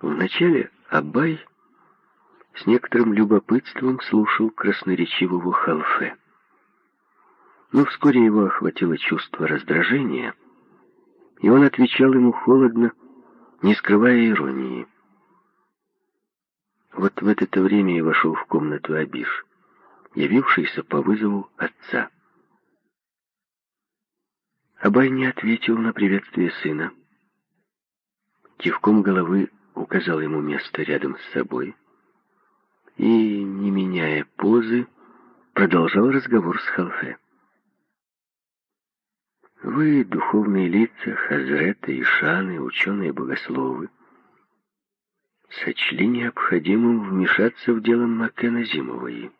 Вначале Абай с некоторым любопытством слушал красноречивого халфе. Но вскоре его охватило чувство раздражения, и он отвечал ему холодно, не скрывая иронии. Вот в это время и вошел в комнату Абиш, явившийся по вызову отца. Абай не ответил на приветствие сына. Кивком головы указал ему место рядом с собой и, не меняя позы, продолжал разговор с Халфе. Вы, духовные лица, хазреты, ишаны, ученые-богословы, сочли необходимым вмешаться в дело Макена Зимовой.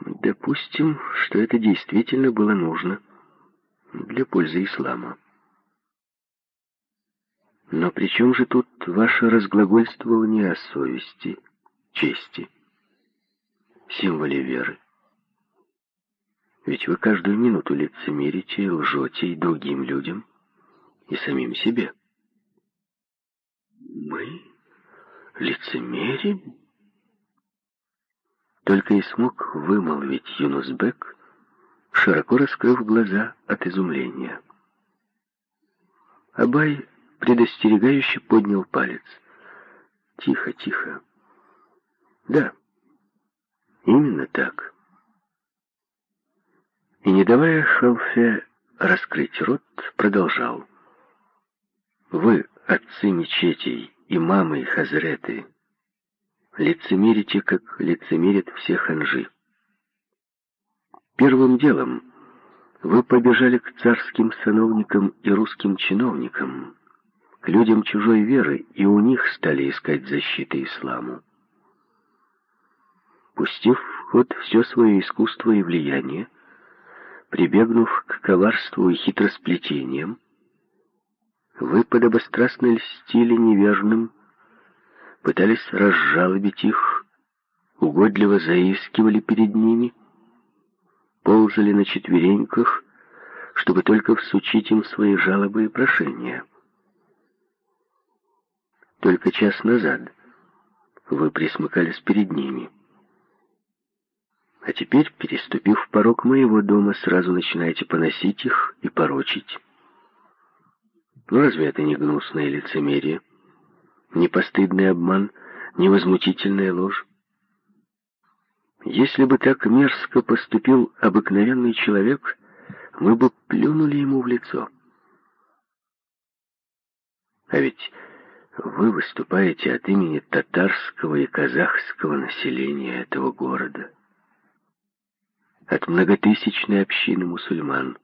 Допустим, что это действительно было нужно для пользы ислама. Но при чем же тут ваше разглагольствование о совести, чести, символе веры? Ведь вы каждую минуту лицемерите и лжете и другим людям, и самим себе. Мы лицемерим? Только и смог вымолвить Юнусбек, широко раскрыв глаза от изумления. Абай предостерегающе поднял палец. Тихо, тихо. Да, именно так и, не давая Халфе раскрыть рот, продолжал. «Вы, отцы мечетей, имамы и хазреты, лицемерите, как лицемерят все ханжи. Первым делом вы побежали к царским сановникам и русским чиновникам, к людям чужой веры, и у них стали искать защиты исламу. Пустив в ход все свое искусство и влияние, прибегнув к коварству и хитросплетениям, вы подобострастно льстили неверным, пытались разжалобить их, угодливо заискивали перед ними, ползали на четвереньках, чтобы только всучить им свои жалобы и прошения. Только час назад вы присмыкались перед ними — а теперь, переступив порог моего дома, сразу начинаете поносить их и порочить. Ну разве это не гнусное лицемерие? Не постыдный обман, не возмутительная ложь? Если бы так мерзко поступил обыкновенный человек, мы бы плюнули ему в лицо. А ведь вы выступаете от имени татарского и казахского населения этого города от многотысячной общины мусульман,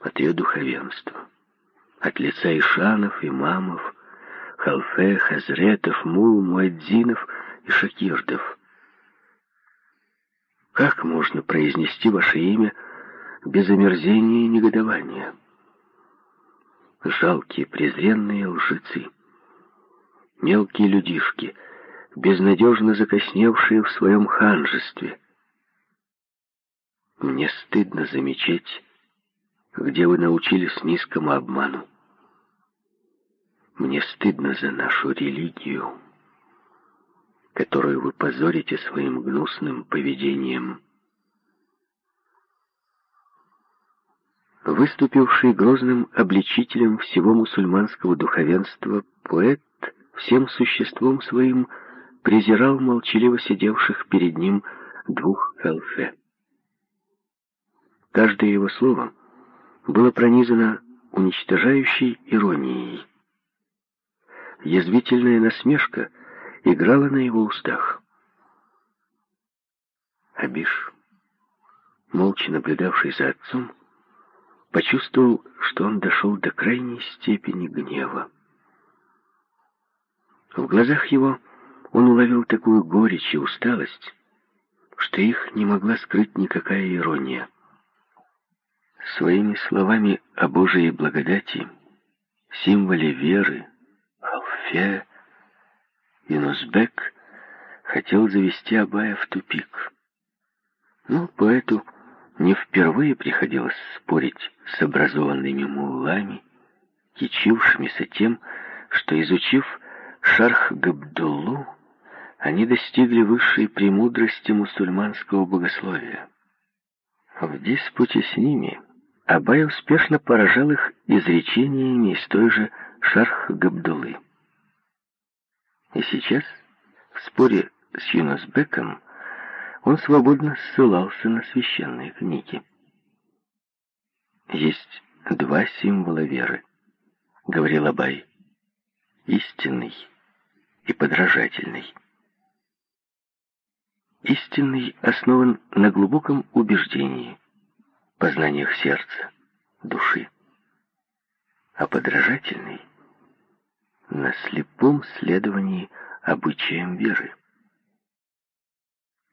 от ее духовенства, от лица ишанов, имамов, халфе, хазретов, мул, муэдзинов и шакирдов. Как можно произнести ваше имя без омерзения и негодования? Жалкие, презренные лжецы, мелкие людишки, безнадежно закосневшие в своем ханжестве, мне стыдно замечать, где вы научились низкому обману. Мне стыдно за нашу религию, которую вы позорите своим гнусным поведением. Выступивший грозным обличителем всего мусульманского духовенства, поэт всем существом своим презирал молчаливо сидевших перед ним двух халфе. Каждое его слово было пронизано уничтожающей иронией. Язвительная насмешка играла на его устах. Абиш, молча наблюдавший за отцом, почувствовал, что он дошел до крайней степени гнева. В глазах его он уловил такую горечь и усталость, что их не могла скрыть никакая ирония. Своими словами о Божией благодати, символе веры, Алфе, Юнусбек хотел завести Абая в тупик. Но поэту не впервые приходилось спорить с образованными муллами, кичившимися тем, что, изучив Шарх Габдуллу, они достигли высшей премудрости мусульманского богословия. В диспуте с ними Абай успешно поражал их изречениями из той же Шарх Габдулы. И сейчас, в споре с Юнусбеком, он свободно ссылался на священные книги. Есть два символа веры, говорил Абай, истинный и подражательный. Истинный основан на глубоком убеждении, познаниях сердца, души, а подражательный — на слепом следовании обычаям веры.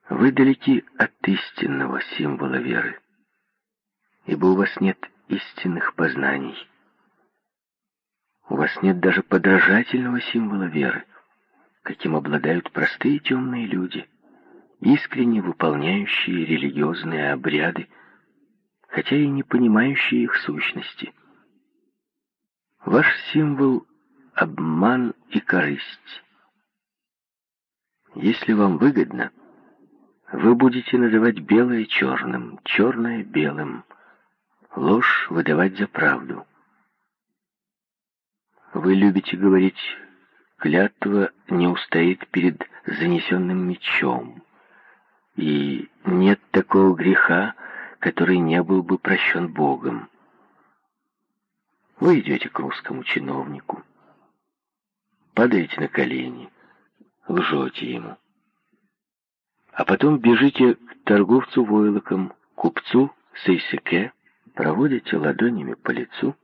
Вы далеки от истинного символа веры, ибо у вас нет истинных познаний. У вас нет даже подражательного символа веры, каким обладают простые темные люди, искренне выполняющие религиозные обряды, хотя и не понимающие их сущности. Ваш символ — обман и корысть. Если вам выгодно, вы будете называть белое черным, черное белым, ложь выдавать за правду. Вы любите говорить, клятва не устоит перед занесенным мечом, и нет такого греха, который не был бы прощен Богом. Вы идете к русскому чиновнику, падаете на колени, лжете ему, а потом бежите к торговцу войлоком, купцу Сейсеке, проводите ладонями по лицу,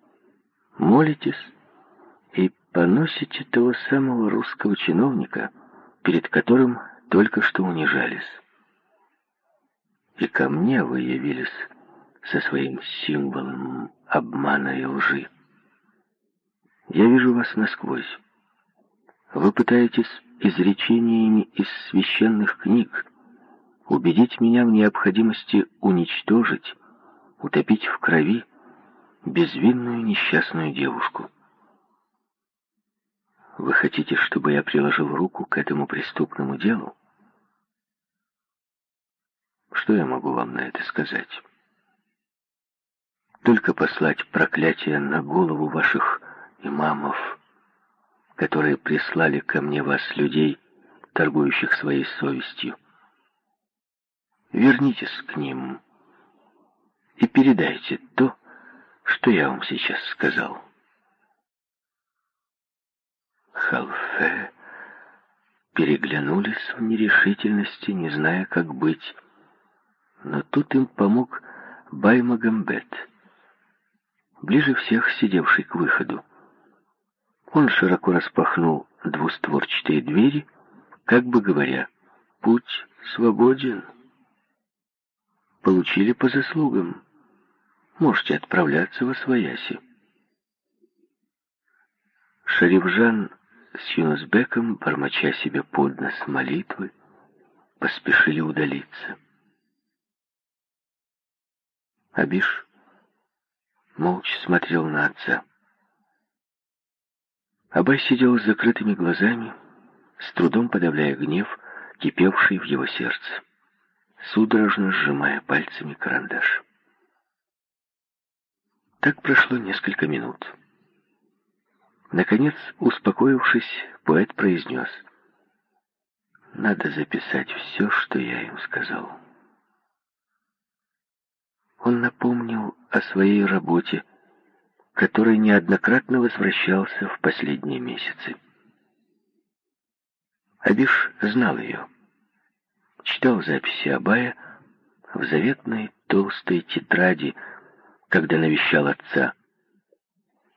молитесь поносите того самого русского чиновника, перед которым только что унижались и ко мне вы явились со своим символом обмана и лжи. Я вижу вас насквозь. Вы пытаетесь изречениями из священных книг убедить меня в необходимости уничтожить, утопить в крови безвинную несчастную девушку. Вы хотите, чтобы я приложил руку к этому преступному делу? Что я могу вам на это сказать? Только послать проклятие на голову ваших имамов, которые прислали ко мне вас людей, торгующих своей совестью. Вернитесь к ним и передайте то, что я вам сейчас сказал. Халфе переглянулись в нерешительности, не зная, как быть. Но тут им помог Баймагамбет, ближе всех сидевший к выходу. Он широко распахнул двустворчатые двери, как бы говоря, «Путь свободен». Получили по заслугам. Можете отправляться во свояси. Шарифжан с Юнусбеком, бормоча себе под нос молитвы, поспешили удалиться. Абиш молча смотрел на отца. Абай сидел с закрытыми глазами, с трудом подавляя гнев, кипевший в его сердце, судорожно сжимая пальцами карандаш. Так прошло несколько минут. Наконец, успокоившись, поэт произнес, «Надо записать все, что я им сказал». Он напомнил о своей работе, которой неоднократно возвращался в последние месяцы. Абиш знал ее. Читал записи Абая в заветной толстой тетради, когда навещал отца.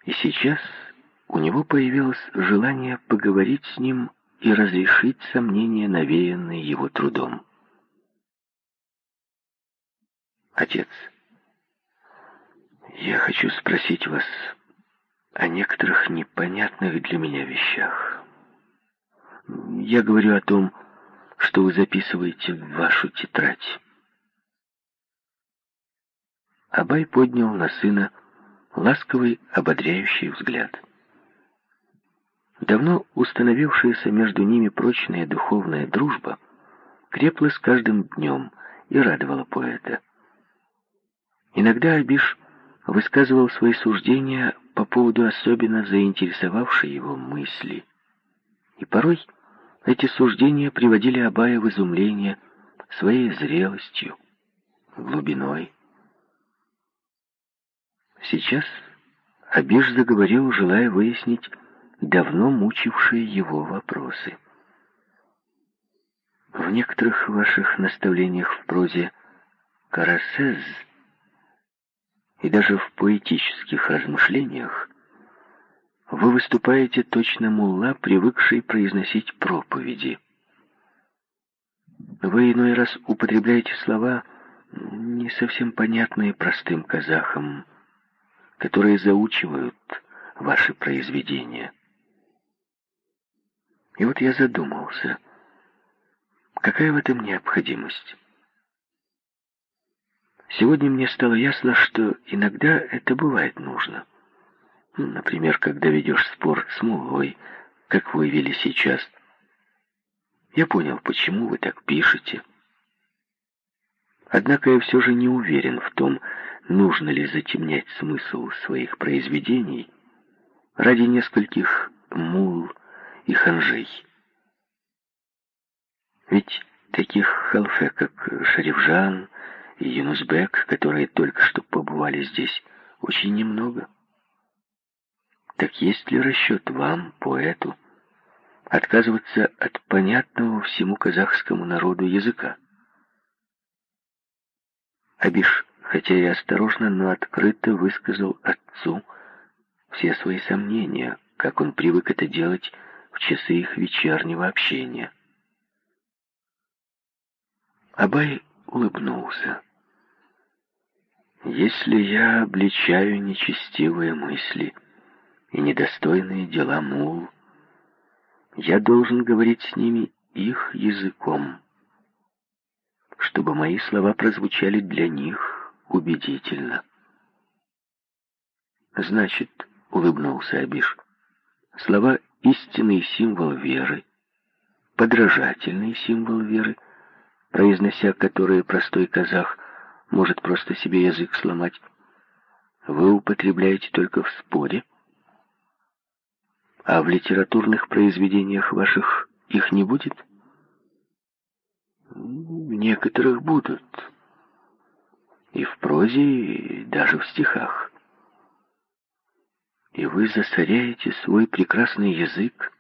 И сейчас у него появилось желание поговорить с ним и разрешить сомнения, навеянные его трудом. Отец, я хочу спросить вас о некоторых непонятных для меня вещах. Я говорю о том, что вы записываете в вашу тетрадь. Абай поднял на сына ласковый, ободряющий взгляд. Давно установившаяся между ними прочная духовная дружба крепла с каждым днем и радовала поэта. Иногда Абиш высказывал свои суждения по поводу особенно заинтересовавшей его мысли. И порой эти суждения приводили Абая в изумление своей зрелостью, глубиной. Сейчас Абиш заговорил, желая выяснить давно мучившие его вопросы. В некоторых ваших наставлениях в прозе «Карасез» и даже в поэтических размышлениях вы выступаете точно мулла, привыкший произносить проповеди. Вы иной раз употребляете слова, не совсем понятные простым казахам, которые заучивают ваши произведения. И вот я задумался, какая в этом необходимость? Сегодня мне стало ясно, что иногда это бывает нужно. Ну, например, когда ведешь спор с мулой, как вы вели сейчас. Я понял, почему вы так пишете. Однако я все же не уверен в том, нужно ли затемнять смысл своих произведений ради нескольких мул и ханжей. Ведь таких халфе, как Шарифжан и Юнусбек, которые только что побывали здесь, очень немного. Так есть ли расчет вам, поэту, отказываться от понятного всему казахскому народу языка? Абиш, хотя и осторожно, но открыто высказал отцу все свои сомнения, как он привык это делать в часы их вечернего общения. Абай улыбнулся. «Если я обличаю нечестивые мысли и недостойные дела мул, я должен говорить с ними их языком, чтобы мои слова прозвучали для них убедительно». «Значит, — улыбнулся Абиш, — слова истинный символ веры, подражательный символ веры, произнося которые простой казах может просто себе язык сломать, вы употребляете только в споре, а в литературных произведениях ваших их не будет? В некоторых будут. И в прозе, и даже в стихах и вы засоряете свой прекрасный язык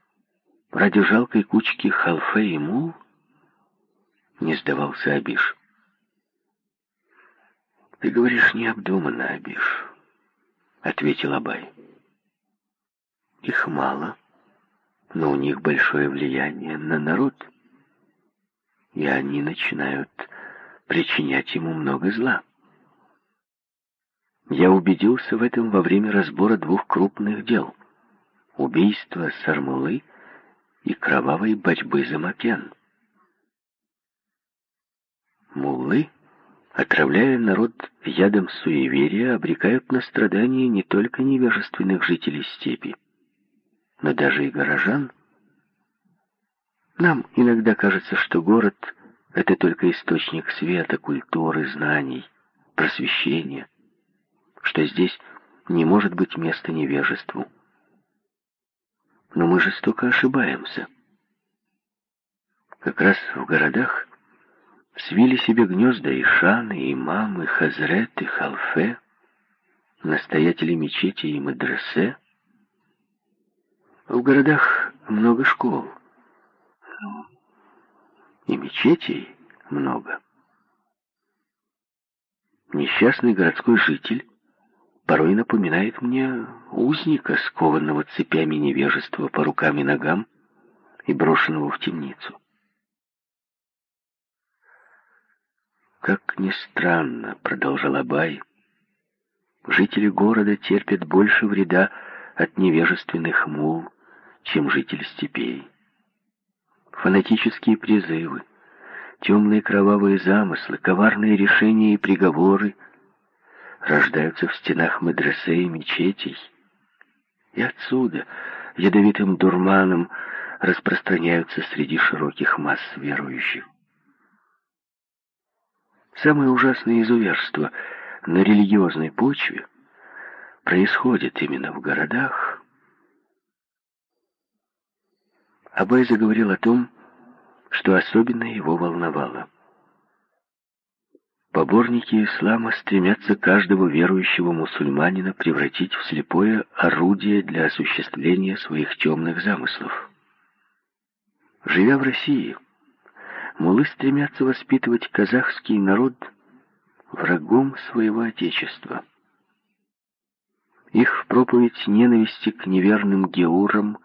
ради жалкой кучки халфе и мул? Не сдавался Абиш. Ты говоришь необдуманно, Абиш, ответил Абай. Их мало, но у них большое влияние на народ, и они начинают причинять ему много зла. Я убедился в этом во время разбора двух крупных дел — убийства Сармулы и кровавой борьбы за Макен. Муллы, отравляя народ ядом суеверия, обрекают на страдания не только невежественных жителей степи, но даже и горожан. Нам иногда кажется, что город — это только источник света, культуры, знаний, просвещения — что здесь не может быть места невежеству. Но мы жестоко ошибаемся. Как раз в городах свили себе гнезда и шаны, и мамы, хазрет, и халфе, настоятели мечети и мадресе. В городах много школ, и мечетей много. Несчастный городской житель порой напоминает мне узника, скованного цепями невежества по рукам и ногам и брошенного в темницу. Как ни странно, продолжал Абай, жители города терпят больше вреда от невежественных мул, чем жители степей. Фанатические призывы, темные кровавые замыслы, коварные решения и приговоры — рождаются в стенах медресе и мечетей. И отсюда, ядовитым дурманом распространяются среди широких масс верующих. Самое ужасное изуверство на религиозной почве происходит именно в городах. Абай заговорил о том, что особенно его волновало. Поборники ислама стремятся каждого верующего мусульманина превратить в слепое орудие для осуществления своих темных замыслов. Живя в России, мулы стремятся воспитывать казахский народ врагом своего отечества. Их проповедь ненависти к неверным геурам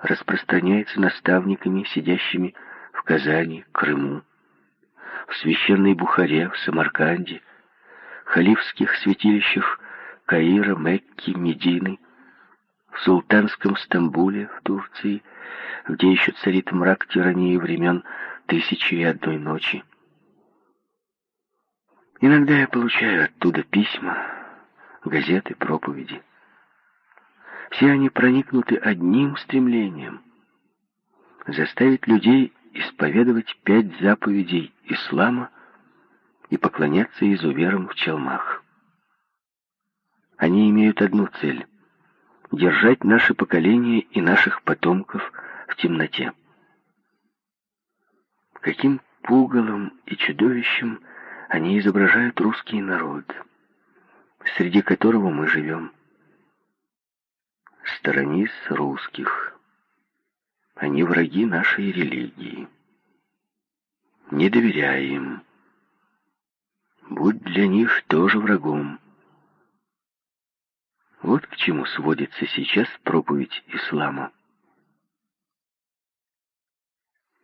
распространяется наставниками, сидящими в Казани, Крыму, в священной Бухаре, в Самарканде, халифских святилищах Каира, Мекки, Медины, в султанском Стамбуле, в Турции, где еще царит мрак тирании времен Тысячи и одной ночи. Иногда я получаю оттуда письма, газеты, проповеди. Все они проникнуты одним стремлением — заставить людей исповедовать пять заповедей ислама и поклоняться изуверам в челмах. Они имеют одну цель — держать наше поколение и наших потомков в темноте. Каким пугалом и чудовищем они изображают русский народ, среди которого мы живем. Сторонись русских. Они враги нашей религии. Не доверяй им. Будь для них тоже врагом. Вот к чему сводится сейчас проповедь ислама.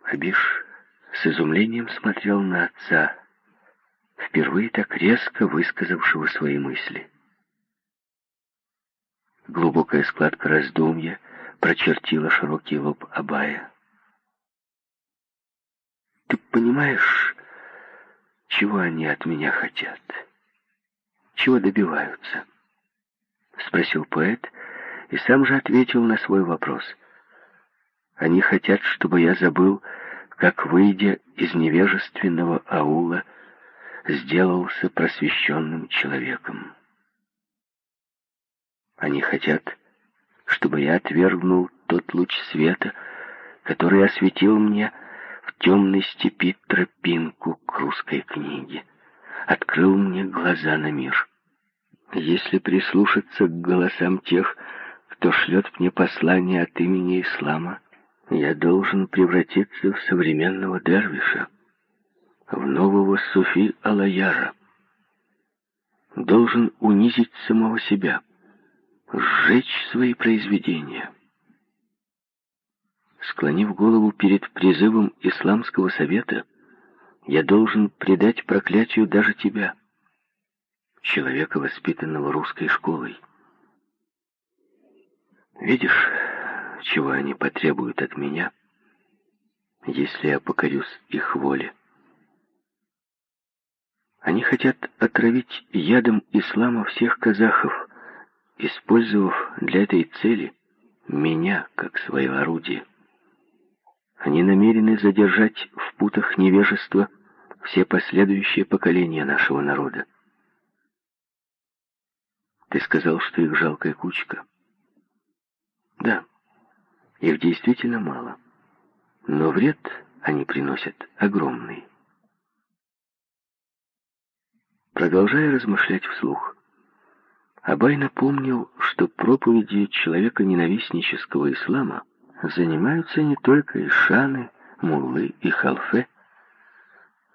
Абиш с изумлением смотрел на отца, впервые так резко высказавшего свои мысли. Глубокая складка раздумья прочертила широкий лоб Абая. «Ты понимаешь, чего они от меня хотят? Чего добиваются?» Спросил поэт и сам же ответил на свой вопрос. «Они хотят, чтобы я забыл, как, выйдя из невежественного аула, сделался просвещенным человеком. Они хотят, чтобы я отвергнул тот луч света, который осветил мне в темной степи тропинку к русской книге, открыл мне глаза на мир. Если прислушаться к голосам тех, кто шлет мне послание от имени ислама, я должен превратиться в современного дервиша, в нового суфи Алаяра. Должен унизить самого себя, сжечь свои произведения. Склонив голову перед призывом Исламского совета, я должен предать проклятию даже тебя, человека, воспитанного русской школой. Видишь, чего они потребуют от меня, если я покорюсь их воле. Они хотят отравить ядом ислама всех казахов, использовав для этой цели меня как свое орудие. Они намерены задержать в путах невежества все последующие поколения нашего народа. Ты сказал, что их жалкая кучка. Да. Их действительно мало. Но вред они приносят огромный. Продолжая размышлять вслух, Абай напомнил, что проповедью человека ненавистнического ислама занимаются не только ишаны, муллы и халфе.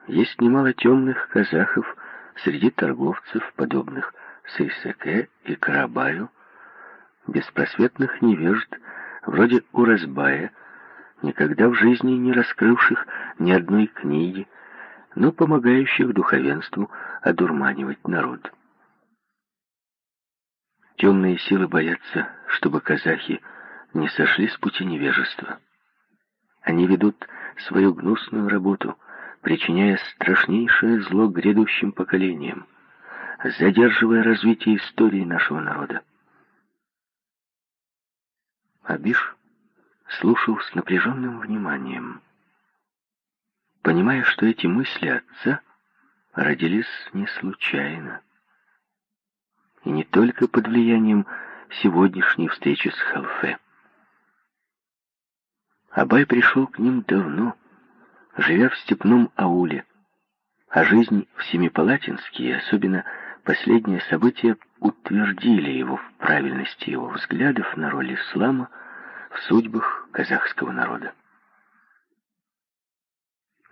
Есть немало темных казахов среди торговцев, подобных Сейсеке и Карабаю, беспросветных невежд, вроде Уразбая, никогда в жизни не раскрывших ни одной книги, но помогающих духовенству одурманивать народ. Темные силы боятся, чтобы казахи не сошли с пути невежества. Они ведут свою гнусную работу, причиняя страшнейшее зло грядущим поколениям, задерживая развитие истории нашего народа. Абиш слушал с напряженным вниманием, понимая, что эти мысли отца родились не случайно. И не только под влиянием сегодняшней встречи с Халфе. Абай пришел к ним давно, живя в степном ауле, а жизнь в Семипалатинске, особенно последние события, утвердили его в правильности его взглядов на роль ислама в судьбах казахского народа.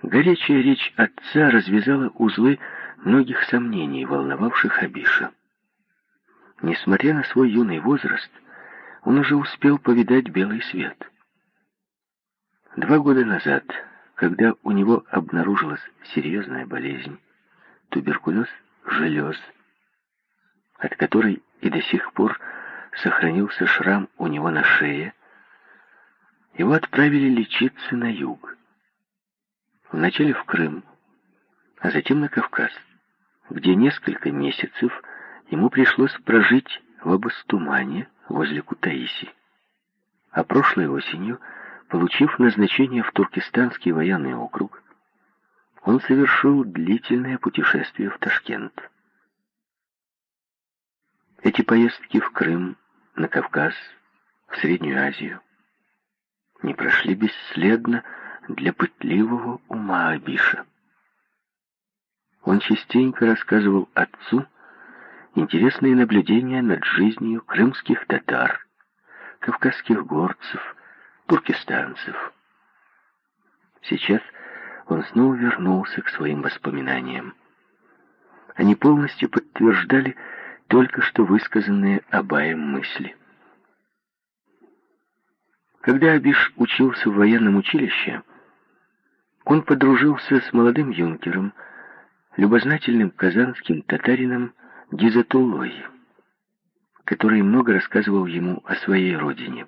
Горячая речь отца развязала узлы многих сомнений, волновавших Абиша. Несмотря на свой юный возраст, он уже успел повидать белый свет. Два года назад, когда у него обнаружилась серьезная болезнь, туберкулез желез, от которой и до сих пор сохранился шрам у него на шее, его отправили лечиться на юг. Вначале в Крым, а затем на Кавказ, где несколько месяцев ему пришлось прожить в Абастумане возле Кутаиси. А прошлой осенью, получив назначение в Туркестанский военный округ, он совершил длительное путешествие в Ташкент. Эти поездки в Крым, на Кавказ, в Среднюю Азию не прошли бесследно для пытливого ума Абиша. Он частенько рассказывал отцу интересные наблюдения над жизнью крымских татар, кавказских горцев, туркестанцев. Сейчас он снова вернулся к своим воспоминаниям. Они полностью подтверждали только что высказанные Абаем мысли. Когда Абиш учился в военном училище, он подружился с молодым юнкером, любознательным казанским татарином Гизатуллой, который много рассказывал ему о своей родине.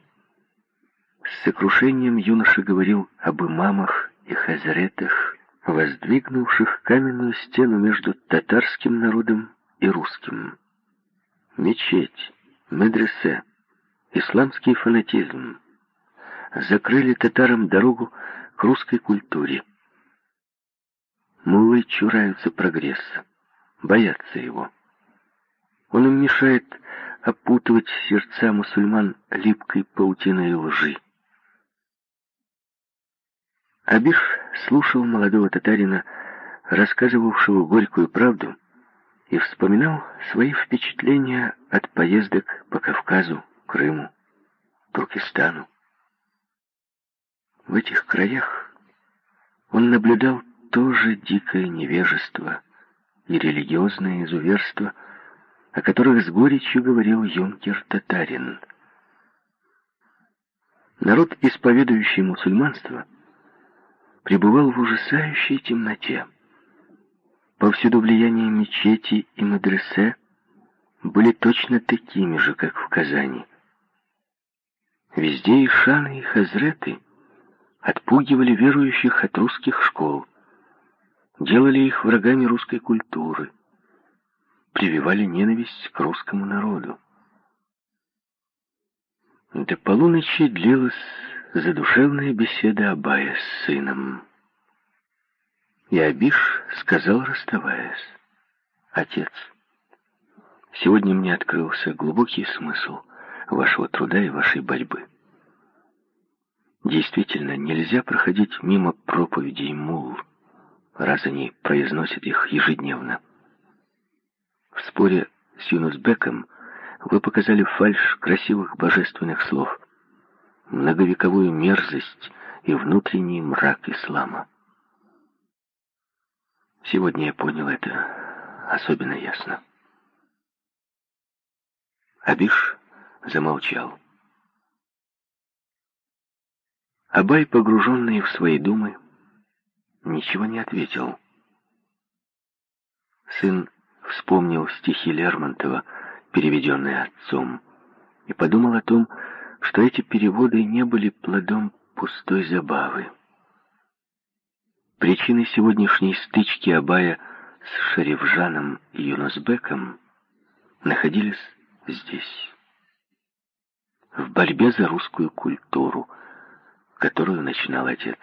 С сокрушением юноша говорил об имамах и хазретах, воздвигнувших каменную стену между татарским народом и русским. Мечеть, медресе, исламский фанатизм, закрыли татарам дорогу к русской культуре. Муллы чураются прогресса, боятся его. Он им мешает опутывать сердца мусульман липкой паутиной лжи. Абиш слушал молодого татарина, рассказывавшего горькую правду, и вспоминал свои впечатления от поездок по Кавказу, Крыму, Туркестану. В этих краях он наблюдал тоже дикое невежество и религиозное изуверство, о которых с горечью говорил юнкер Татарин. Народ, исповедующий мусульманство, пребывал в ужасающей темноте. Повсюду влияние мечети и мадресе были точно такими же, как в Казани. Везде и шаны, и хазреты — отпугивали верующих от русских школ, делали их врагами русской культуры, прививали ненависть к русскому народу. До полуночи длилась задушевная беседа Абая с сыном. И Абиш сказал, расставаясь, «Отец, сегодня мне открылся глубокий смысл вашего труда и вашей борьбы. Действительно, нельзя проходить мимо проповедей мул, раз они произносят их ежедневно. В споре с Юнусбеком вы показали фальшь красивых божественных слов, многовековую мерзость и внутренний мрак ислама. Сегодня я понял это особенно ясно. Абиш замолчал. Абай, погруженный в свои думы, ничего не ответил. Сын вспомнил стихи Лермонтова, переведенные отцом, и подумал о том, что эти переводы не были плодом пустой забавы. Причиной сегодняшней стычки Абая с Шарифжаном и Юнусбеком находились здесь. в борьбе за русскую культуру, которую начинал отец.